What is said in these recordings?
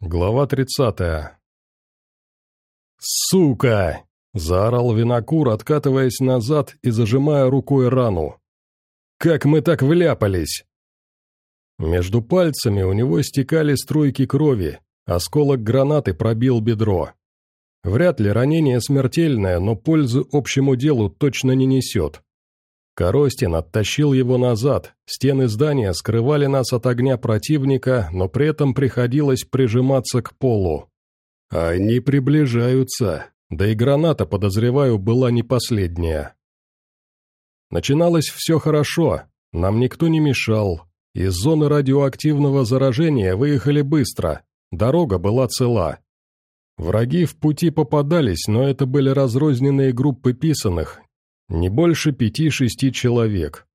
Глава тридцатая. «Сука!» — заорал винокур, откатываясь назад и зажимая рукой рану. «Как мы так вляпались?» Между пальцами у него стекали струйки крови, осколок гранаты пробил бедро. Вряд ли ранение смертельное, но пользы общему делу точно не несет. Коростин оттащил его назад, стены здания скрывали нас от огня противника, но при этом приходилось прижиматься к полу. Они приближаются, да и граната, подозреваю, была не последняя. Начиналось все хорошо, нам никто не мешал. Из зоны радиоактивного заражения выехали быстро, дорога была цела. Враги в пути попадались, но это были разрозненные группы писаных, не больше пяти-шести человек.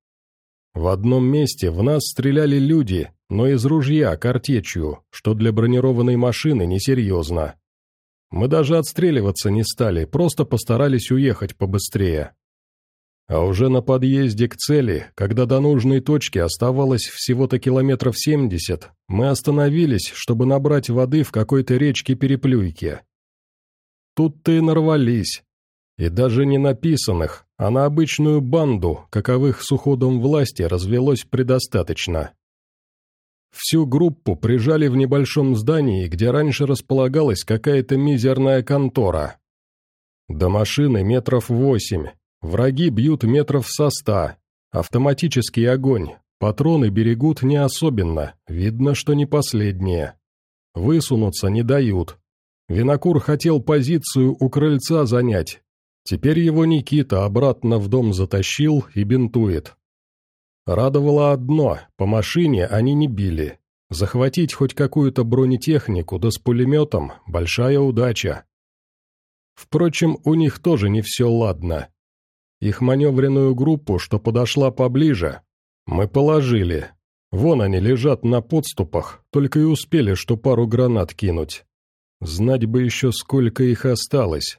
В одном месте в нас стреляли люди, но из ружья, картечью, что для бронированной машины несерьезно. Мы даже отстреливаться не стали, просто постарались уехать побыстрее. А уже на подъезде к цели, когда до нужной точки оставалось всего-то километров семьдесят, мы остановились, чтобы набрать воды в какой-то речке-переплюйке. Тут-то и нарвались. И даже не написанных, а на обычную банду, каковых с уходом власти развелось предостаточно. Всю группу прижали в небольшом здании, где раньше располагалась какая-то мизерная контора. До машины метров восемь, враги бьют метров со ста, автоматический огонь, патроны берегут не особенно, видно, что не последние. Высунуться не дают. Винокур хотел позицию у крыльца занять, Теперь его Никита обратно в дом затащил и бинтует. Радовало одно, по машине они не били. Захватить хоть какую-то бронетехнику, да с пулеметом – большая удача. Впрочем, у них тоже не все ладно. Их маневренную группу, что подошла поближе, мы положили. Вон они лежат на подступах, только и успели, что пару гранат кинуть. Знать бы еще, сколько их осталось.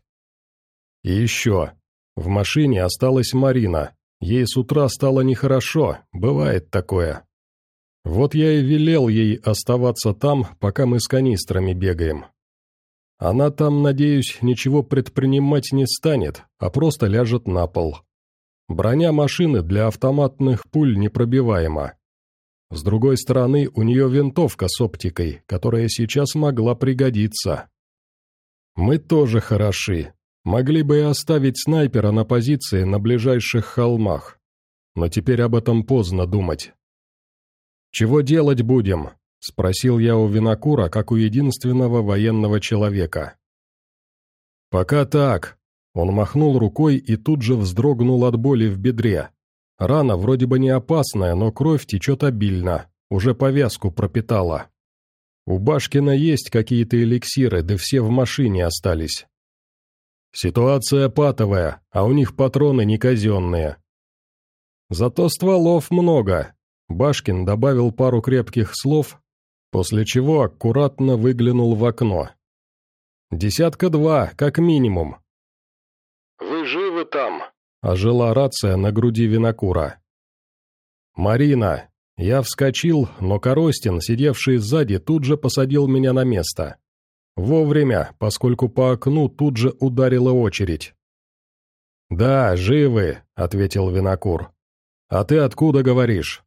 И еще. В машине осталась Марина. Ей с утра стало нехорошо, бывает такое. Вот я и велел ей оставаться там, пока мы с канистрами бегаем. Она там, надеюсь, ничего предпринимать не станет, а просто ляжет на пол. Броня машины для автоматных пуль непробиваема. С другой стороны, у нее винтовка с оптикой, которая сейчас могла пригодиться. Мы тоже хороши, Могли бы и оставить снайпера на позиции на ближайших холмах. Но теперь об этом поздно думать. «Чего делать будем?» — спросил я у Винокура, как у единственного военного человека. «Пока так». Он махнул рукой и тут же вздрогнул от боли в бедре. Рана вроде бы не опасная, но кровь течет обильно, уже повязку пропитала. У Башкина есть какие-то эликсиры, да все в машине остались. Ситуация патовая, а у них патроны не казенные. Зато стволов много. Башкин добавил пару крепких слов, после чего аккуратно выглянул в окно. Десятка два, как минимум. «Вы живы там?» – ожила рация на груди винокура. «Марина!» Я вскочил, но Коростин, сидевший сзади, тут же посадил меня на место. Вовремя, поскольку по окну тут же ударила очередь. «Да, живы», — ответил Винокур. «А ты откуда говоришь?»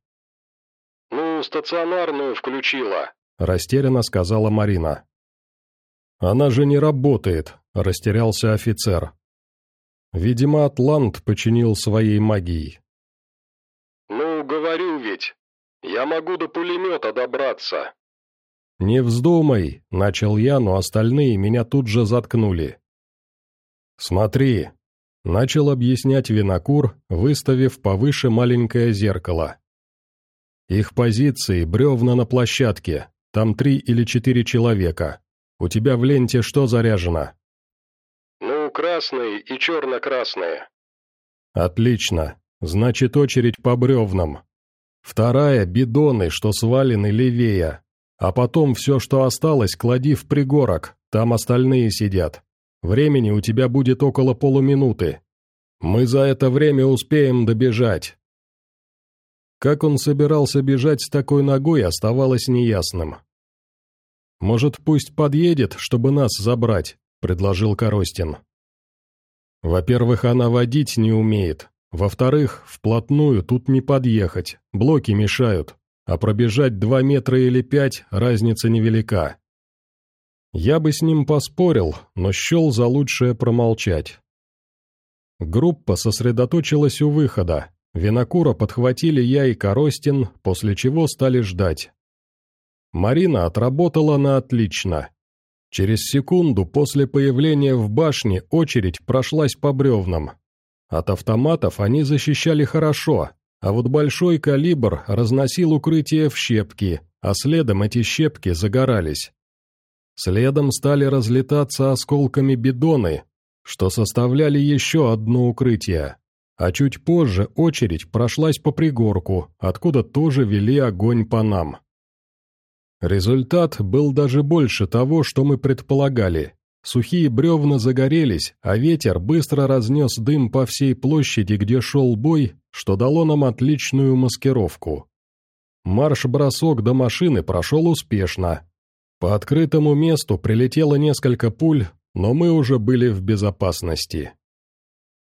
«Ну, стационарную включила», — растерянно сказала Марина. «Она же не работает», — растерялся офицер. Видимо, Атлант починил своей магией. «Ну, говорю ведь, я могу до пулемета добраться», «Не вздумай», — начал я, но остальные меня тут же заткнули. «Смотри», — начал объяснять винокур, выставив повыше маленькое зеркало. «Их позиции — бревна на площадке, там три или четыре человека. У тебя в ленте что заряжено?» «Ну, красные и черно-красные». «Отлично, значит очередь по бревнам. Вторая — бидоны, что свалены левее, а потом все, что осталось, клади в пригорок, там остальные сидят. Времени у тебя будет около полуминуты. Мы за это время успеем добежать». Как он собирался бежать с такой ногой, оставалось неясным. Может, пусть подъедет, чтобы нас забрать», — предложил Коростин. «Во-первых, она водить не умеет. Во-вторых, вплотную тут не подъехать, блоки мешают, а пробежать два метра или пять разница невелика. Я бы с ним поспорил, но счел за лучшее промолчать. Группа сосредоточилась у выхода. Винокура подхватили я и Коростин, после чего стали ждать. Марина отработала на отлично. Через секунду после появления в башне очередь прошлась по бревнам. От автоматов они защищали хорошо, а вот большой калибр разносил укрытие в щепки, а следом эти щепки загорались. Следом стали разлетаться осколками бидоны, что составляли еще одно укрытие. А чуть позже очередь прошлась по пригорку, откуда тоже вели огонь по нам. Результат был даже больше того, что мы предполагали. Сухие бревна загорелись, а ветер быстро разнес дым по всей площади, где шел бой, что дало нам отличную маскировку. Марш-бросок до машины прошел успешно. По открытому месту прилетело несколько пуль, но мы уже были в безопасности.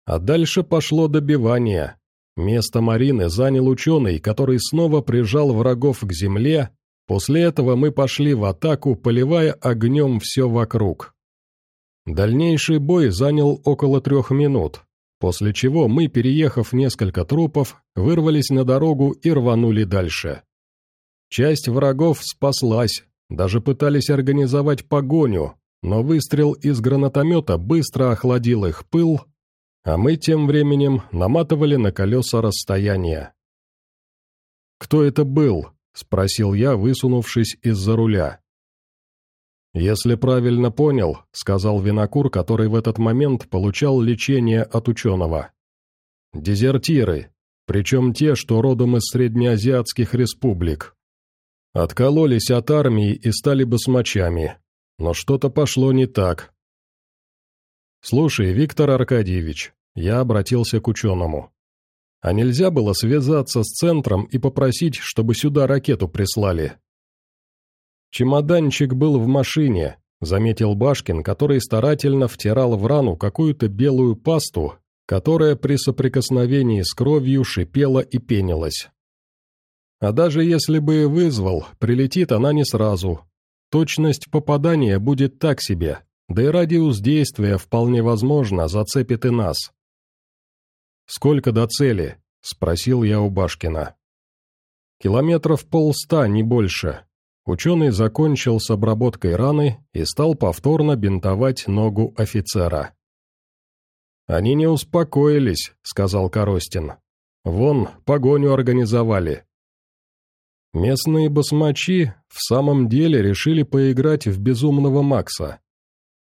А дальше пошло добивание. Место Марины занял ученый, который снова прижал врагов к земле, после этого мы пошли в атаку, поливая огнем все вокруг. Дальнейший бой занял около трех минут, после чего мы, переехав несколько трупов, вырвались на дорогу и рванули дальше. Часть врагов спаслась, даже пытались организовать погоню, но выстрел из гранатомета быстро охладил их пыл, а мы тем временем наматывали на колеса расстояние. «Кто это был?» — спросил я, высунувшись из-за руля. «Если правильно понял», — сказал винокур, который в этот момент получал лечение от ученого. «Дезертиры, причем те, что родом из среднеазиатских республик. Откололись от армии и стали басмачами, но что-то пошло не так. «Слушай, Виктор Аркадьевич», — я обратился к ученому. «А нельзя было связаться с центром и попросить, чтобы сюда ракету прислали?» «Чемоданчик был в машине», — заметил Башкин, который старательно втирал в рану какую-то белую пасту, которая при соприкосновении с кровью шипела и пенилась. А даже если бы и вызвал, прилетит она не сразу, Точность попадания будет так себе, да и радиус действия вполне возможно зацепит и нас. «Сколько до цели?» — спросил я у Башкина. «Километров полста, не больше». Ученый закончил с обработкой раны и стал повторно бинтовать ногу офицера. «Они не успокоились», — сказал Коростин. «Вон, погоню организовали. Местные басмачи в самом деле решили поиграть в безумного Макса.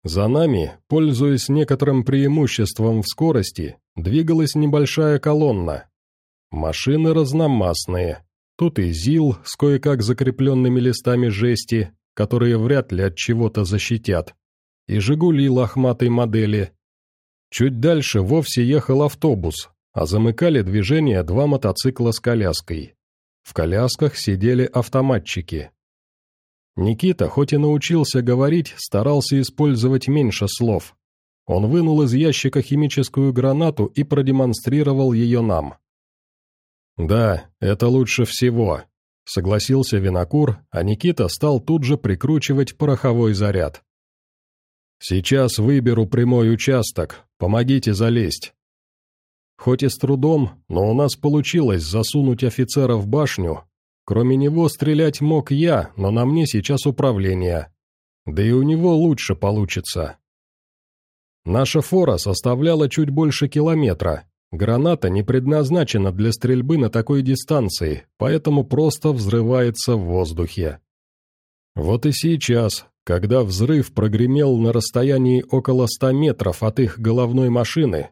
За нами, пользуясь некоторым преимуществом в скорости, двигалась небольшая колонна. Машины разномастные. Тут и ЗИЛ с кое-как закрепленными листами жести, которые вряд ли от чего-то защитят, и «Жигули» лохматой модели. Чуть дальше вовсе ехал автобус, а замыкали движение два мотоцикла с коляской. В колясках сидели автоматчики. Никита, хоть и научился говорить, старался использовать меньше слов. Он вынул из ящика химическую гранату и продемонстрировал ее нам. «Да, это лучше всего», — согласился Винокур, а Никита стал тут же прикручивать пороховой заряд. «Сейчас выберу прямой участок, помогите залезть». Хоть и с трудом, но у нас получилось засунуть офицера в башню. Кроме него стрелять мог я, но на мне сейчас управление. Да и у него лучше получится. Наша фора составляла чуть больше километра. Граната не предназначена для стрельбы на такой дистанции, поэтому просто взрывается в воздухе. Вот и сейчас, когда взрыв прогремел на расстоянии около ста метров от их головной машины,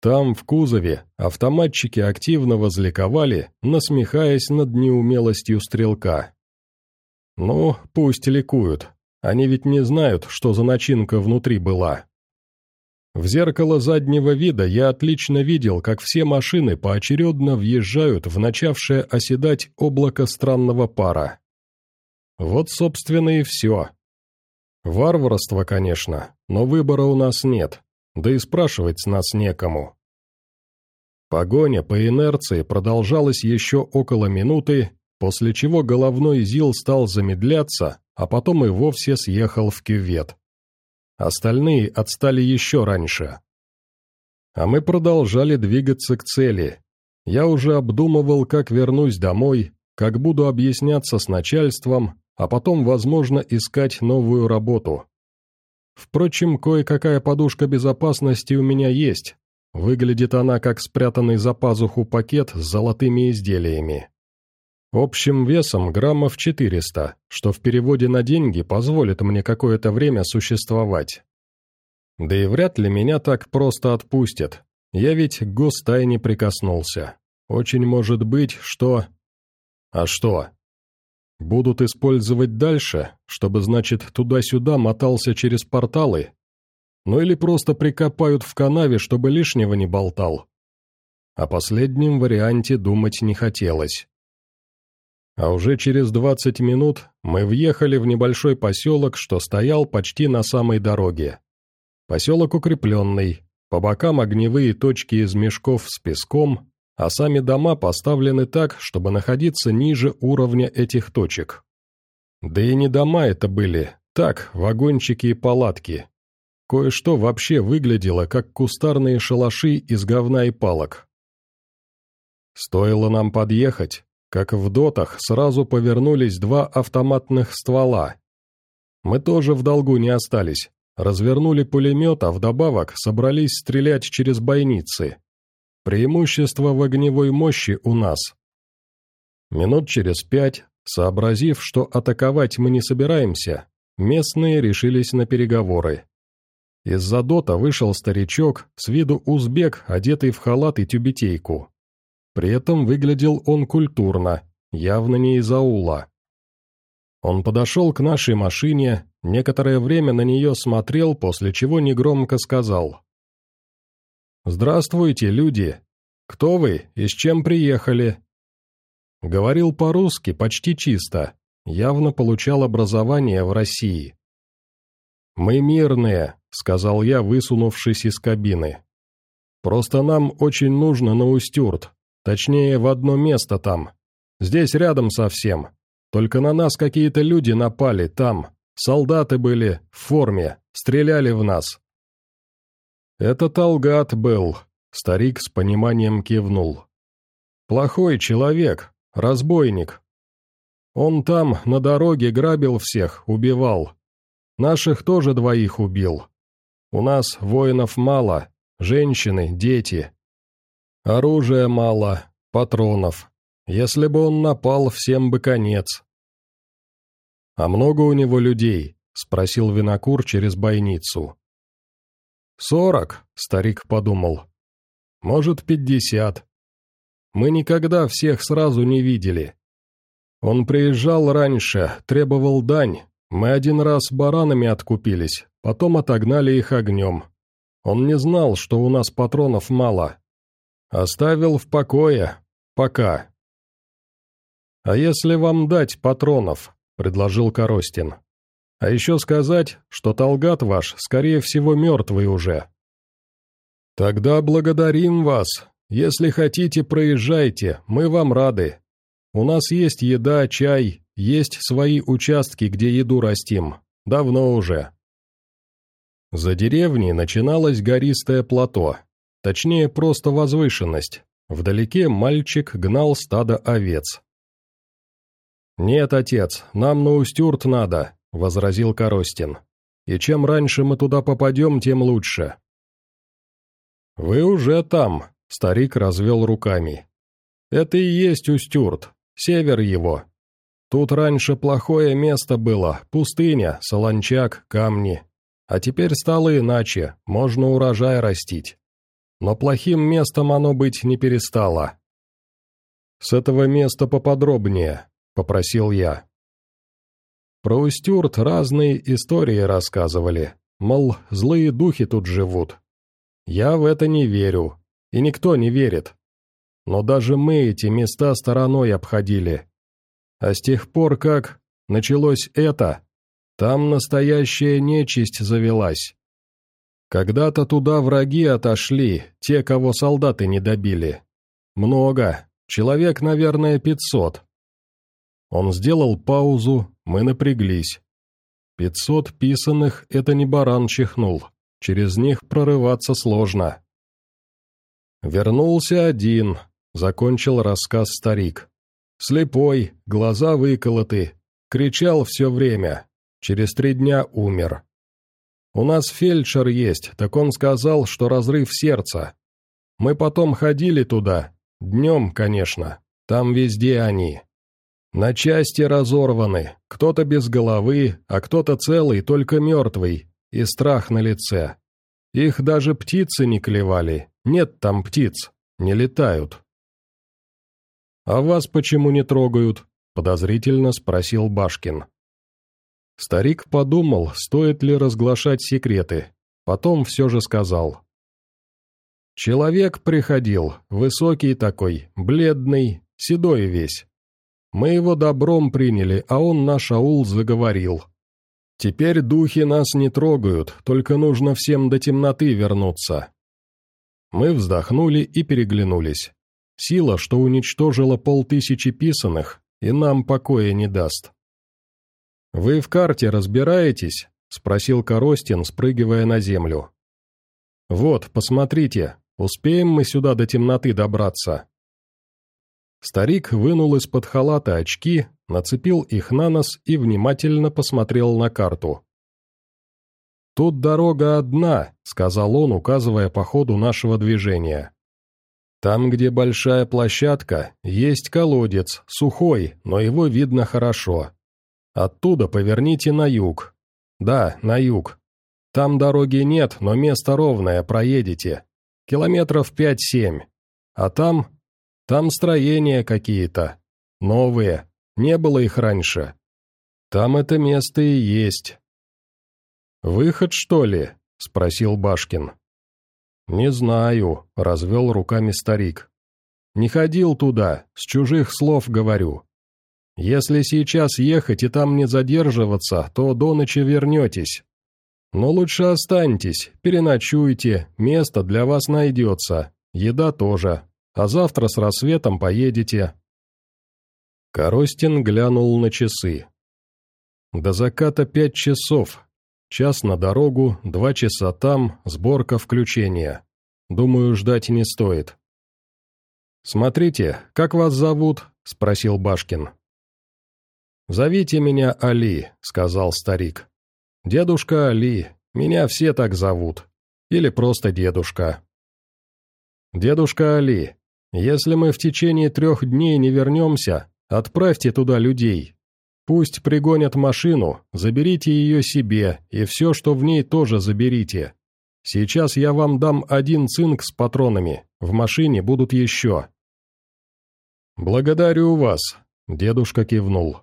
там, в кузове, автоматчики активно возликовали, насмехаясь над неумелостью стрелка. Ну, пусть ликуют, они ведь не знают, что за начинка внутри была. В зеркало заднего вида я отлично видел, как все машины поочередно въезжают в начавшее оседать облако странного пара. Вот, собственно, и все. Варварство, конечно, но выбора у нас нет, да и спрашивать с нас некому. Погоня по инерции продолжалась еще около минуты, после чего головной ЗИЛ стал замедляться, а потом и вовсе съехал в кювет. Остальные отстали еще раньше. А мы продолжали двигаться к цели. Я уже обдумывал, как вернусь домой, как буду объясняться с начальством, а потом, возможно, искать новую работу. Впрочем, кое-какая подушка безопасности у меня есть, Выглядит она как спрятанный за пазуху пакет с золотыми изделиями. Общим весом граммов 400, что в переводе на деньги позволит мне какое-то время существовать. Да и вряд ли меня так просто отпустят. Я ведь к гостайне прикоснулся. Очень может быть, что... А что? Будут использовать дальше, чтобы, значит, туда-сюда мотался через порталы, ну или просто прикопают в канаве, чтобы лишнего не болтал. О последнем варианте думать не хотелось. А уже через 20 минут мы въехали в небольшой поселок, что стоял почти на самой дороге. Поселок укрепленный, по бокам огневые точки из мешков с песком, а сами дома поставлены так, чтобы находиться ниже уровня этих точек. Да и не дома это были, так, вагончики и палатки, Кое-что вообще выглядело, как кустарные шалаши из говна и палок. Стоило нам подъехать, как в дотах сразу повернулись два автоматных ствола. Мы тоже в долгу не остались, развернули пулемет, а вдобавок собрались стрелять через бойницы. Преимущество в огневой мощи у нас. Минут через пять, сообразив, что атаковать мы не собираемся, местные решились на переговоры. Из-за дота вышел старичок, с виду узбек, одетый в халат и тюбетейку. При этом выглядел он культурно, явно не из аула. Он подошел к нашей машине, некоторое время на нее смотрел, после чего негромко сказал. «Здравствуйте, люди! Кто вы и с чем приехали?» Говорил по-русски почти чисто, явно получал образование в России. «Мы мирные», — сказал я, высунувшись из кабины. «Просто нам очень нужно на Устюрт, точнее, в одно место там. Здесь рядом совсем. Только на нас какие-то люди напали там. Солдаты были, в форме, стреляли в нас». «Это Талгат был», — старик с пониманием кивнул. «Плохой человек, разбойник. Он там, на дороге, грабил всех, убивал. Наших тоже двоих убил. У нас воинов мало, женщины, дети. Оружия мало, патронов. Если бы он напал, всем бы конец. «А много у него людей?» — спросил винокур через бойницу. «Сорок», — старик подумал. «Может, пятьдесят. Мы никогда всех сразу не видели. Он приезжал раньше, требовал дань, мы один раз баранами откупились, потом отогнали их огнем. Он не знал, что у нас патронов мало. Оставил в покое. Пока. «А если вам дать патронов?» — предложил Коростин. «А еще сказать, что Талгат ваш, скорее всего, мертвый уже». «Тогда благодарим вас. Если хотите, проезжайте, мы вам рады. У нас есть еда, чай, есть свои участки, где еду растим. Давно уже. За деревней начиналось гористое плато. Точнее, просто возвышенность. Вдалеке мальчик гнал стадо овец. «Нет, отец, нам на Устюрт надо», — возразил Коростин. «И чем раньше мы туда попадем, тем лучше». «Вы уже там», — старик развел руками. «Это и есть Устюрт, север его, Тут раньше плохое место было, пустыня, солончак, камни. А теперь стало иначе, можно урожай растить. Но плохим местом оно быть не перестало. «С этого места поподробнее», — попросил я. Про Устюрт разные истории рассказывали, мол, злые духи тут живут. Я в это не верю, и никто не верит. Но даже мы эти места стороной обходили, а с тех пор как... началось это. Там настоящая нечисть завелась. Когда-то туда враги отошли, те, кого солдаты не добили. Много, человек, наверное, пятьсот. Он сделал паузу, мы напряглись. Пятьсот писанных — это не баран чихнул, через них прорываться сложно. Вернулся один, закончил рассказ старик. Слепой, глаза выколоты, кричал все время, через три дня умер. У нас фельдшер есть, так он сказал, что разрыв сердца. Мы потом ходили туда, днем, конечно, там везде они. На части разорваны, кто-то без головы, а кто-то целый, только мертвый, и страх на лице. Их даже птицы не клевали, нет там птиц, не летают. «А вас почему не трогают?» — подозрительно спросил Башкин. Старик подумал, стоит ли разглашать секреты, потом все же сказал. «Человек приходил, высокий такой, бледный, седой весь. Мы его добром приняли, а он наш аул заговорил. Теперь духи нас не трогают, только нужно всем до темноты вернуться». Мы вздохнули и переглянулись. Сила, что уничтожила полтысячи писаных, и нам покоя не даст. «Вы в карте разбираетесь?» — спросил Коростин, спрыгивая на землю. «Вот, посмотрите, успеем мы сюда до темноты добраться?» Старик вынул из-под халата очки, нацепил их на нос и внимательно посмотрел на карту. «Тут дорога одна», — сказал он, указывая по ходу нашего движения. Там, где большая площадка, есть колодец, сухой, но его видно хорошо. Оттуда поверните на юг. Да, на юг. Там дороги нет, но место ровное, проедете. Километров пять-семь. А там... Там строения какие-то. Новые. Не было их раньше. Там это место и есть. «Выход, что ли?» — спросил Башкин. «Не знаю», — развел руками старик. «Не ходил туда, с чужих слов говорю. Если сейчас ехать и там не задерживаться, то до ночи вернетесь. Но лучше останьтесь, переночуйте, место для вас найдется, еда тоже, а завтра с рассветом поедете». Коростин глянул на часы. «До заката пять часов, Час на дорогу, два часа там, сборка включения. Думаю, ждать не стоит. «Смотрите, как вас зовут?» — спросил Башкин. «Зовите меня Али», — сказал старик. «Дедушка Али, меня все так зовут. Или просто дедушка». «Дедушка Али, если мы в течение трех дней не вернемся, отправьте туда людей, Пусть пригонят машину, заберите ее себе, и все, что в ней, тоже заберите. Сейчас я вам дам один цинк с патронами, в машине будут еще». «Благодарю вас», — дедушка кивнул.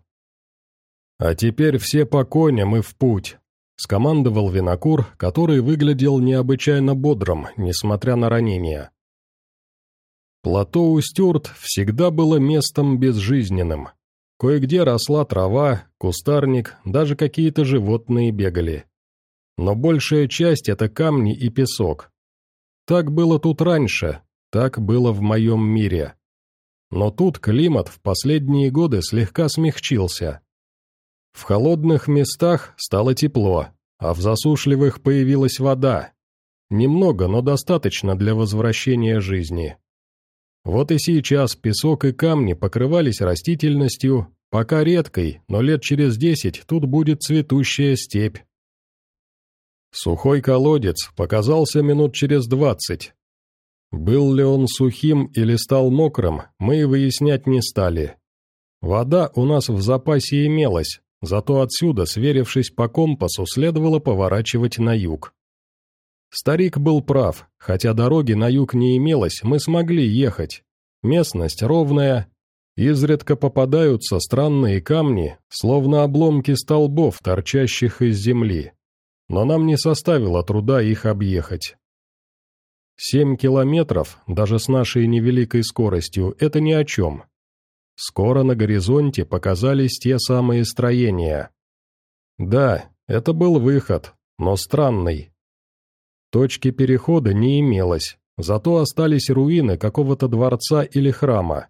«А теперь все по коням и в путь», — скомандовал винокур, который выглядел необычайно бодрым, несмотря на ранения. Плато Устюрт всегда было местом безжизненным, Кое-где росла трава, кустарник, даже какие-то животные бегали. Но большая часть — это камни и песок. Так было тут раньше, так было в моем мире. Но тут климат в последние годы слегка смягчился. В холодных местах стало тепло, а в засушливых появилась вода. Немного, но достаточно для возвращения жизни. Вот и сейчас песок и камни покрывались растительностью, пока редкой, но лет через десять тут будет цветущая степь. Сухой колодец показался минут через двадцать. Был ли он сухим или стал мокрым, мы и выяснять не стали. Вода у нас в запасе имелась, зато отсюда, сверившись по компасу, следовало поворачивать на юг. Старик был прав, хотя дороги на юг не имелось, мы смогли ехать. Местность ровная, изредка попадаются странные камни, словно обломки столбов, торчащих из земли. Но нам не составило труда их объехать. Семь километров, даже с нашей невеликой скоростью, это ни о чем. Скоро на горизонте показались те самые строения. Да, это был выход, но странный. Точки перехода не имелось, зато остались руины какого-то дворца или храма.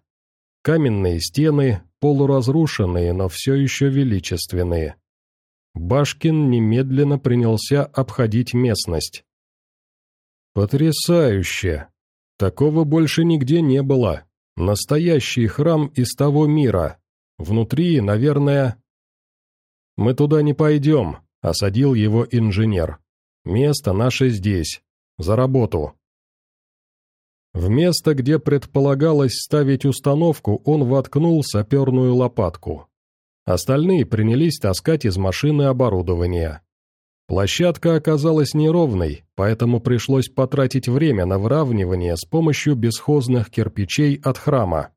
Каменные стены, полуразрушенные, но все еще величественные. Башкин немедленно принялся обходить местность. «Потрясающе! Такого больше нигде не было. Настоящий храм из того мира. Внутри, наверное...» «Мы туда не пойдем», — осадил его инженер. «Место наше здесь. За работу». В место, где предполагалось ставить установку, он воткнул саперную лопатку. Остальные принялись таскать из машины оборудование. Площадка оказалась неровной, поэтому пришлось потратить время на выравнивание с помощью бесхозных кирпичей от храма.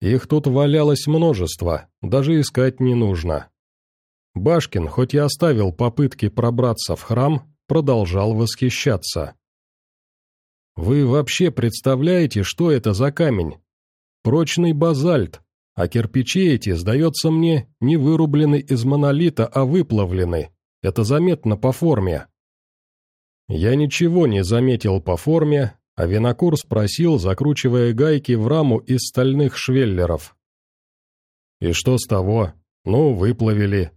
Их тут валялось множество, даже искать не нужно. Башкин, хоть и оставил попытки пробраться в храм, продолжал восхищаться. «Вы вообще представляете, что это за камень? Прочный базальт, а кирпичи эти, сдается мне, не вырублены из монолита, а выплавлены, это заметно по форме. Я ничего не заметил по форме, а винокур спросил, закручивая гайки в раму из стальных швеллеров. И что с того? Ну, выплавили.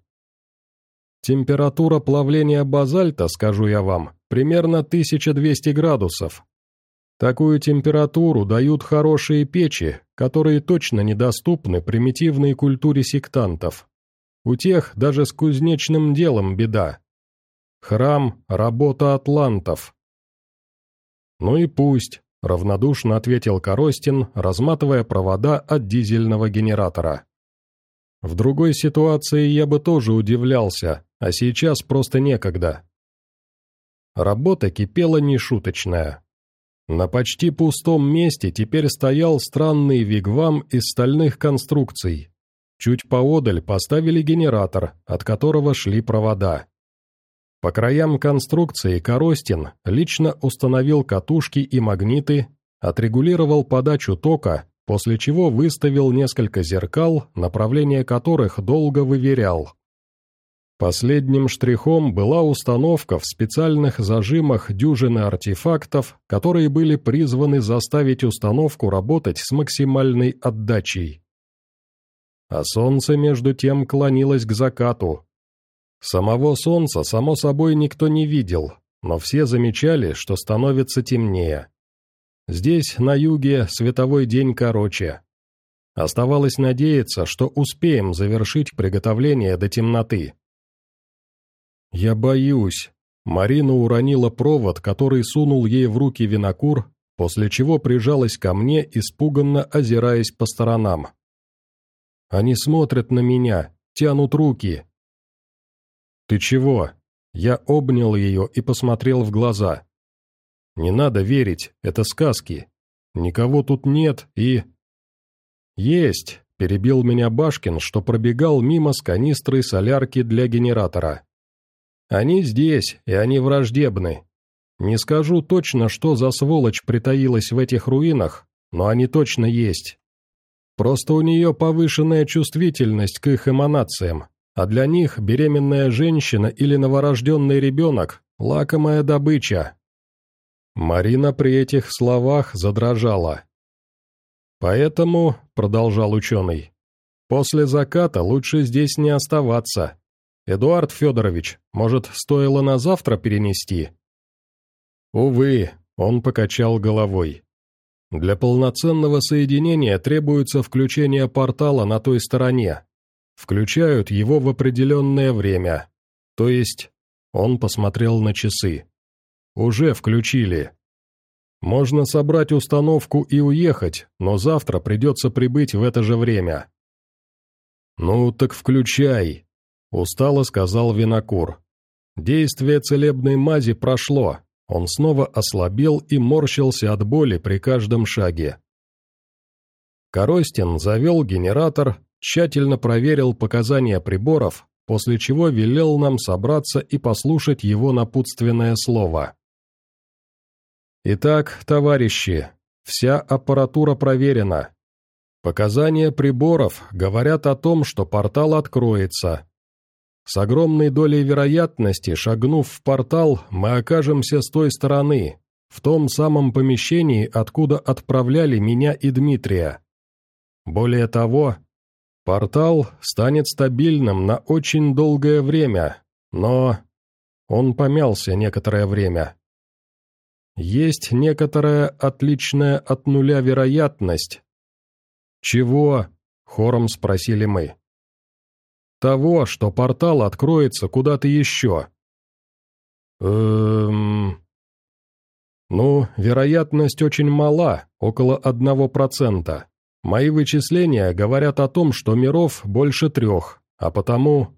Температура плавления базальта, скажу я вам, примерно 1200 градусов. Такую температуру дают хорошие печи, которые точно недоступны примитивной культуре сектантов. У тех даже с кузнечным делом беда. Храм — работа атлантов. Ну и пусть, — равнодушно ответил Коростин, разматывая провода от дизельного генератора. В другой ситуации я бы тоже удивлялся, а сейчас просто некогда. Работа кипела нешуточная. На почти пустом месте теперь стоял странный вигвам из стальных конструкций, Чуть поодаль поставили генератор, от которого шли провода. По краям конструкции Коростин лично установил катушки и магниты, отрегулировал подачу тока, после чего выставил несколько зеркал, направление которых долго выверял. Последним штрихом была установка в специальных зажимах дюжины артефактов, которые были призваны заставить установку работать с максимальной отдачей а солнце между тем клонилось к закату. Самого солнца, само собой, никто не видел, но все замечали, что становится темнее. Здесь, на юге, световой день короче. Оставалось надеяться, что успеем завершить приготовление до темноты. «Я боюсь», Марина уронила провод, который сунул ей в руки винокур, после чего прижалась ко мне, испуганно озираясь по сторонам. Они смотрят на меня, тянут руки. «Ты чего?» Я обнял ее и посмотрел в глаза. «Не надо верить, это сказки. Никого тут нет и...» «Есть!» — перебил меня Башкин, что пробегал мимо с канистрой солярки для генератора. «Они здесь, и они враждебны. Не скажу точно, что за сволочь притаилась в этих руинах, но они точно есть. Просто у нее повышенная чувствительность к их эманациям, а для них беременная женщина или новорожденный ребенок – лакомая добыча. Марина при этих словах задрожала. «Поэтому», – продолжал ученый, – «после заката лучше здесь не оставаться. Эдуард Федорович, может, стоило на завтра перенести?» «Увы», – он покачал головой. Для полноценного соединения требуется включение портала на той стороне. Включают его в определенное время. То есть, он посмотрел на часы. Уже включили. Можно собрать установку и уехать, но завтра придется прибыть в это же время. «Ну, так включай», — устало сказал Винокур. Действие целебной мази прошло, он снова ослабел и морщился от боли при каждом шаге. Коростин завел генератор, тщательно проверил показания приборов, после чего велел нам собраться и послушать его напутственное слово. «Итак, товарищи, вся аппаратура проверена. Показания приборов говорят о том, что портал откроется. С огромной долей вероятности, шагнув в портал, мы окажемся с той стороны, в том самом помещении, откуда отправляли меня и Дмитрия. Более того, портал станет стабильным на очень долгое время, но... Он помялся некоторое время. Есть некоторая отличная от нуля вероятность. «Чего?» — хором спросили мы. «Того, что портал откроется куда-то еще». «Эм...» «Ну, вероятность очень мала, около одного процента. Мои вычисления говорят о том, что миров больше трех, а потому...»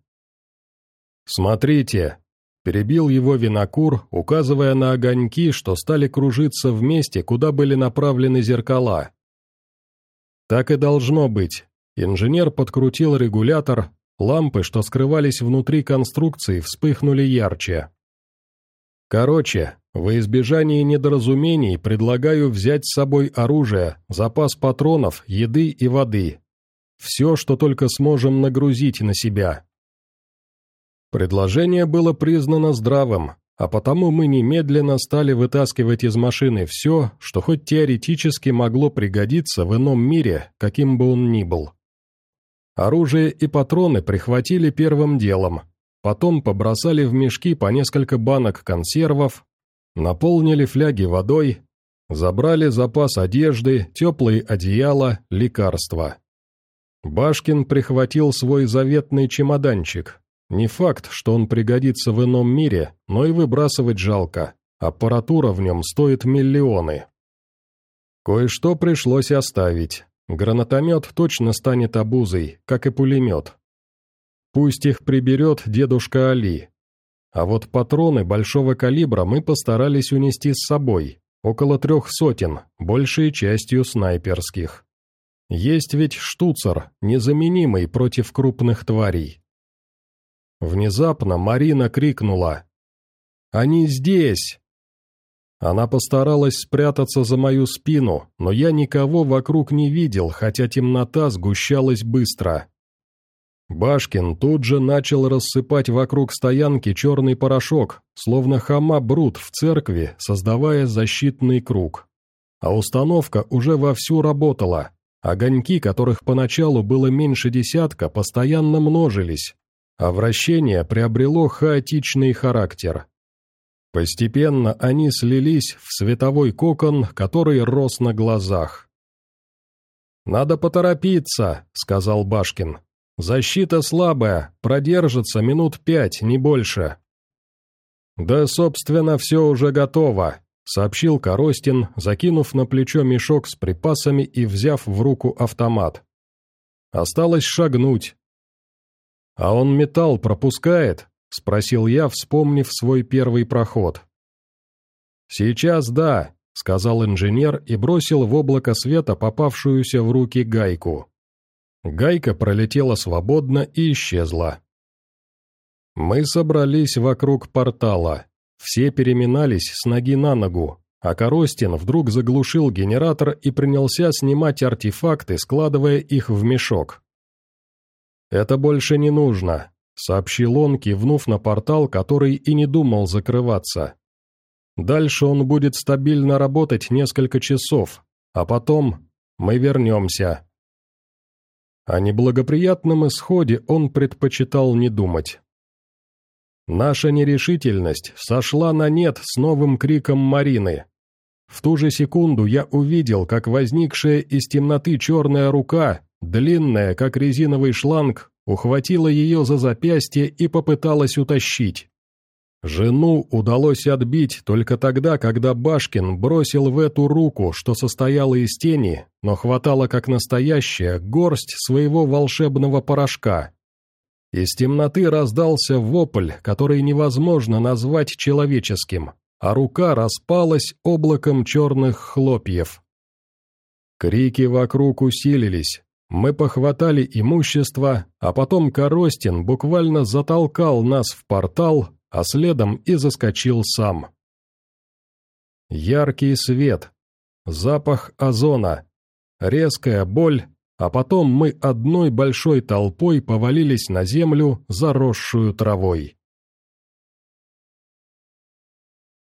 «Смотрите», — перебил его винокур, указывая на огоньки, что стали кружиться в месте, куда были направлены зеркала. Так и должно быть. Инженер подкрутил регулятор, лампы, что скрывались внутри конструкции, вспыхнули ярче. Короче, во избежание недоразумений предлагаю взять с собой оружие, запас патронов, еды и воды. Все, что только сможем нагрузить на себя. Предложение было признано здравым, а потому мы немедленно стали вытаскивать из машины все, что хоть теоретически могло пригодиться в ином мире, каким бы он ни был. Оружие и патроны прихватили первым делом, потом побросали в мешки по несколько банок консервов, наполнили фляги водой, забрали запас одежды, теплые одеяла, лекарства. Башкин прихватил свой заветный чемоданчик. Не факт, что он пригодится в ином мире, но и выбрасывать жалко. Аппаратура в нем стоит миллионы. Кое-что пришлось оставить. Гранатомет точно станет обузой, как и пулемет. Пусть их приберет дедушка Али. А вот патроны большого калибра мы постарались унести с собой, около трех сотен, большей частью снайперских. Есть ведь штуцер, незаменимый против крупных тварей. Внезапно Марина крикнула «Они здесь!» Она постаралась спрятаться за мою спину, но я никого вокруг не видел, хотя темнота сгущалась быстро. Башкин тут же начал рассыпать вокруг стоянки черный порошок, словно хама Брут в церкви, создавая защитный круг. А установка уже вовсю работала. Огоньки, которых поначалу было меньше десятка, постоянно множились, а вращение приобрело хаотичный характер. Постепенно они слились в световой кокон, который рос на глазах. «Надо поторопиться», — сказал Башкин. Защита слабая, продержится минут пять, не больше. Да, собственно, все уже готово, сообщил Коростин, закинув на плечо мешок с припасами и взяв в руку автомат. Осталось шагнуть. А он металл пропускает? Спросил я, вспомнив свой первый проход. «Сейчас да», — сказал инженер и бросил в облако света попавшуюся в руки гайку. Гайка пролетела свободно и исчезла. Мы собрались вокруг портала. Все переминались с ноги на ногу, а Коростин вдруг заглушил генератор и принялся снимать артефакты, складывая их в мешок. «Это больше не нужно», — сообщил он, кивнув на портал, который и не думал закрываться. «Дальше он будет стабильно работать несколько часов, а потом мы вернемся». О неблагоприятном исходе он предпочитал не думать. Наша нерешительность сошла на нет с новым криком Марины. В ту же секунду я увидел, как возникшая из темноты черная рука, длинная, как резиновый шланг, ухватила ее за запястье и попыталась утащить. Жену удалось отбить только тогда, когда Башкин бросил в эту руку, что состояла из тени, но хватало как настоящая, горсть своего волшебного порошка. Из темноты раздался вопль, который невозможно назвать человеческим, а рука распалась облаком черных хлопьев. Крики вокруг усилились, мы похватали имущество, а потом Коростин буквально затолкал нас в портал, а следом и заскочил сам. Яркий свет, запах озона, резкая боль, а потом мы одной большой толпой повалились на землю, заросшую травой.